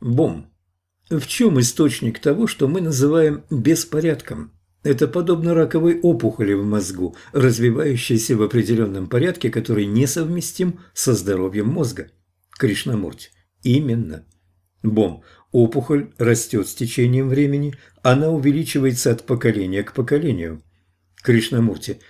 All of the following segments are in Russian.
Бом. В чем источник того, что мы называем беспорядком? Это подобно раковой опухоли в мозгу, развивающейся в определенном порядке, который несовместим со здоровьем мозга. Кришнамурти. Именно. Бом. Опухоль растет с течением времени, она увеличивается от поколения к поколению. Кришнамурти.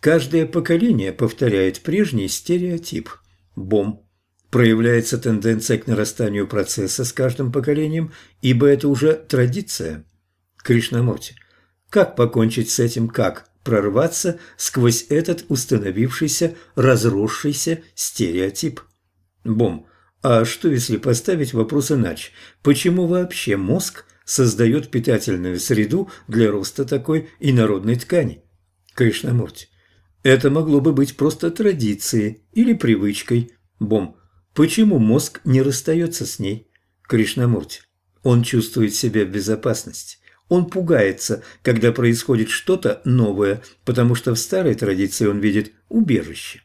Каждое поколение повторяет прежний стереотип. Бом проявляется тенденция к нарастанию процесса с каждым поколением, ибо это уже традиция. Кришнамурти. Как покончить с этим, как прорваться сквозь этот установившийся, разросшийся стереотип? Бом. А что, если поставить вопрос иначе? Почему вообще мозг создает питательную среду для роста такой инородной ткани? Кришнамурти. Это могло бы быть просто традицией или привычкой. Бом. Почему мозг не расстается с ней? Кришнамурти. Он чувствует себя в безопасности. Он пугается, когда происходит что-то новое, потому что в старой традиции он видит убежище.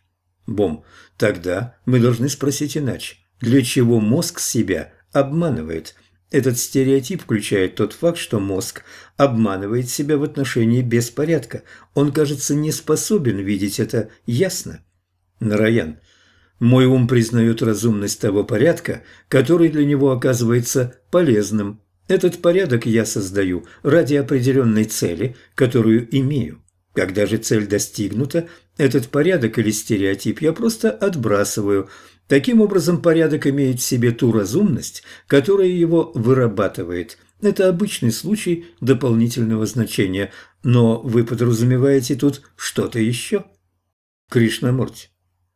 Бом. Тогда мы должны спросить иначе. Для чего мозг себя обманывает? Этот стереотип включает тот факт, что мозг обманывает себя в отношении беспорядка. Он, кажется, не способен видеть это ясно. Нараян. Мой ум признает разумность того порядка, который для него оказывается полезным. Этот порядок я создаю ради определенной цели, которую имею. Когда же цель достигнута, этот порядок или стереотип я просто отбрасываю. Таким образом, порядок имеет в себе ту разумность, которая его вырабатывает. Это обычный случай дополнительного значения, но вы подразумеваете тут что-то еще? Кришнамурти.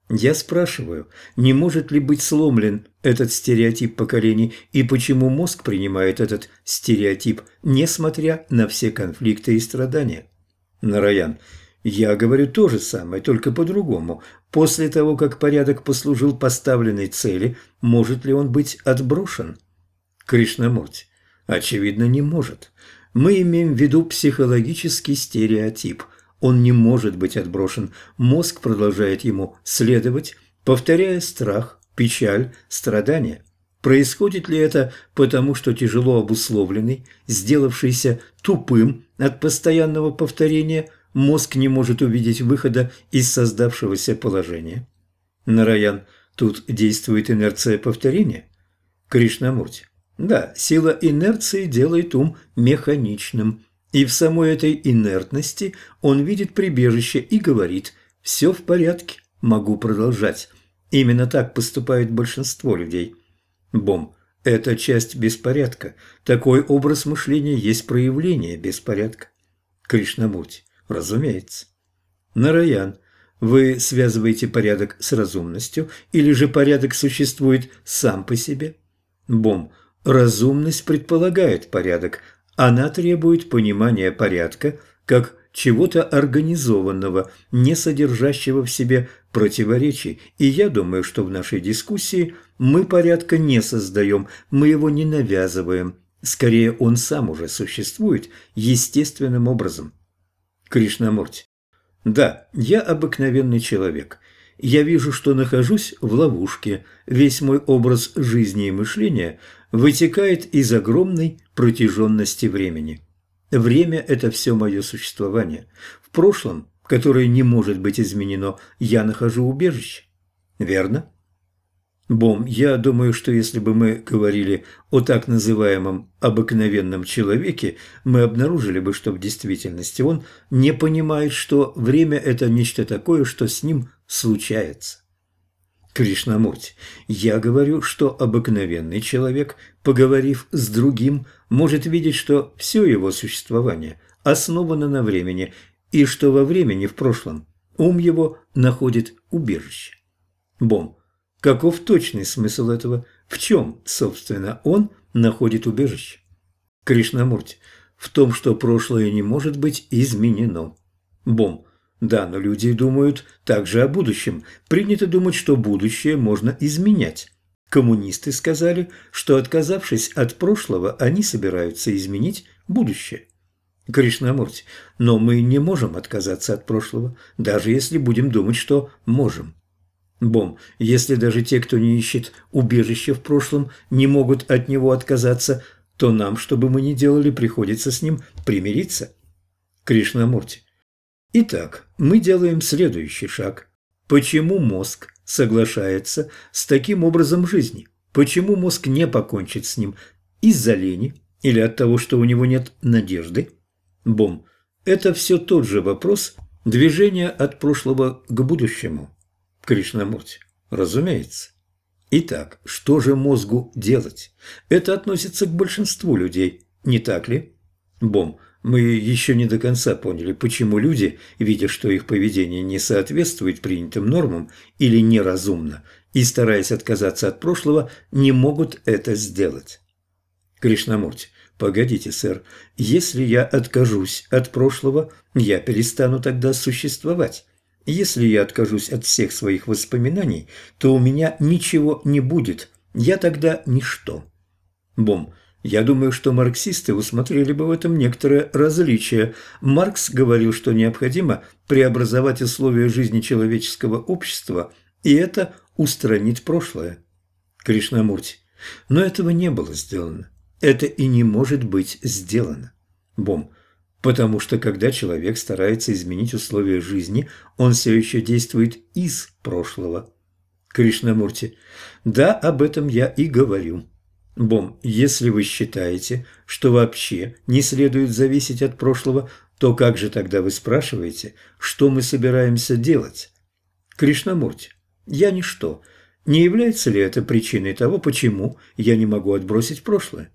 Я спрашиваю, не может ли быть сломлен этот стереотип поколений и почему мозг принимает этот стереотип, несмотря на все конфликты и страдания? Нараян, я говорю то же самое, только по-другому. После того, как порядок послужил поставленной цели, может ли он быть отброшен? Кришнамурти, очевидно, не может. Мы имеем в виду психологический стереотип – он не может быть отброшен. Мозг продолжает ему следовать, повторяя страх, печаль, страдания. Происходит ли это потому, что тяжело обусловленный, сделавшийся тупым от постоянного повторения, мозг не может увидеть выхода из создавшегося положения? Нараян, тут действует инерция повторения? Кришнамурти. Да, сила инерции делает ум механичным. И в самой этой инертности он видит прибежище и говорит «все в порядке, могу продолжать». Именно так поступает большинство людей. Бом. Это часть беспорядка. Такой образ мышления есть проявление беспорядка. Кришнамурти. Разумеется. Нараян. Вы связываете порядок с разумностью, или же порядок существует сам по себе? Бом. Разумность предполагает порядок, она требует понимания порядка как чего-то организованного, не содержащего в себе противоречий, и я думаю, что в нашей дискуссии мы порядка не создаем, мы его не навязываем, скорее он сам уже существует естественным образом. Кришнамурти. Да, я обыкновенный человек. Я вижу, что нахожусь в ловушке. Весь мой образ жизни и мышления вытекает из огромной протяженности времени. Время – это все мое существование. В прошлом, которое не может быть изменено, я нахожу убежище. Верно? Бом, я думаю, что если бы мы говорили о так называемом обыкновенном человеке, мы обнаружили бы, что в действительности он не понимает, что время – это нечто такое, что с ним случается. Кришнамурти, я говорю, что обыкновенный человек, поговорив с другим, может видеть, что все его существование основано на времени, и что во времени в прошлом ум его находит убежище. Бом, каков точный смысл этого? В чем, собственно, он находит убежище? Кришнамурти, в том, что прошлое не может быть изменено. Бом, да, но люди думают также о будущем. Принято думать, что будущее можно изменять. Коммунисты сказали, что отказавшись от прошлого, они собираются изменить будущее. Кришнамурти, но мы не можем отказаться от прошлого, даже если будем думать, что можем. Бом, если даже те, кто не ищет убежище в прошлом, не могут от него отказаться, то нам, что бы мы ни делали, приходится с ним примириться. Кришнамурти. Итак, мы делаем следующий шаг. Почему мозг соглашается с таким образом жизни? Почему мозг не покончит с ним? Из-за лени или от того, что у него нет надежды? Бом. Это все тот же вопрос движения от прошлого к будущему. Кришнамурти. Разумеется. Итак, что же мозгу делать? Это относится к большинству людей, не так ли? Бом. Мы еще не до конца поняли, почему люди, видя, что их поведение не соответствует принятым нормам или неразумно, и стараясь отказаться от прошлого, не могут это сделать. Кришнамурти, погодите, сэр, если я откажусь от прошлого, я перестану тогда существовать. Если я откажусь от всех своих воспоминаний, то у меня ничего не будет, я тогда ничто. Бом. Я думаю, что марксисты усмотрели бы в этом некоторое различие. Маркс говорил, что необходимо преобразовать условия жизни человеческого общества, и это устранит прошлое. Кришнамурти. Но этого не было сделано. Это и не может быть сделано. Бом. Потому что когда человек старается изменить условия жизни, он все еще действует из прошлого. Кришнамурти. Да, об этом я и говорю. Бом, если вы считаете, что вообще не следует зависеть от прошлого, то как же тогда вы спрашиваете, что мы собираемся делать? Кришнамурти, я ничто. Не является ли это причиной того, почему я не могу отбросить прошлое?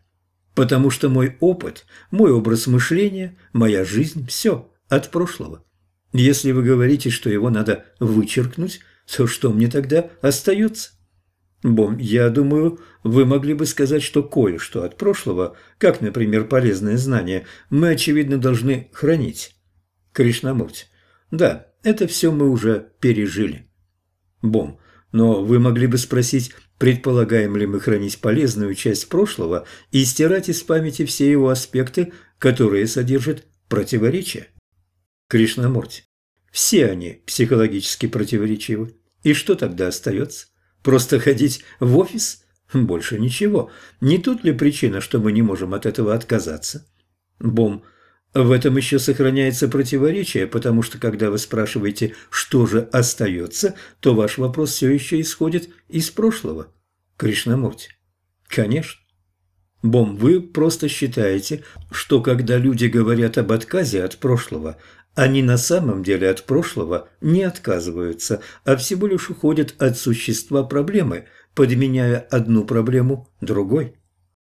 Потому что мой опыт, мой образ мышления, моя жизнь – все от прошлого. Если вы говорите, что его надо вычеркнуть, то что мне тогда остается? Бом, я думаю, вы могли бы сказать, что кое-что от прошлого, как, например, полезные знания, мы, очевидно, должны хранить. Кришнамурти. Да, это все мы уже пережили. Бом, но вы могли бы спросить, предполагаем ли мы хранить полезную часть прошлого и стирать из памяти все его аспекты, которые содержат противоречия? Кришнамурти. Все они психологически противоречивы. И что тогда остается? Просто ходить в офис? Больше ничего. Не тут ли причина, что мы не можем от этого отказаться? Бом. В этом еще сохраняется противоречие, потому что когда вы спрашиваете, что же остается, то ваш вопрос все еще исходит из прошлого. Кришнамурти. Конечно. Бом, вы просто считаете, что когда люди говорят об отказе от прошлого, они на самом деле от прошлого не отказываются, а всего лишь уходят от существа проблемы, подменяя одну проблему другой.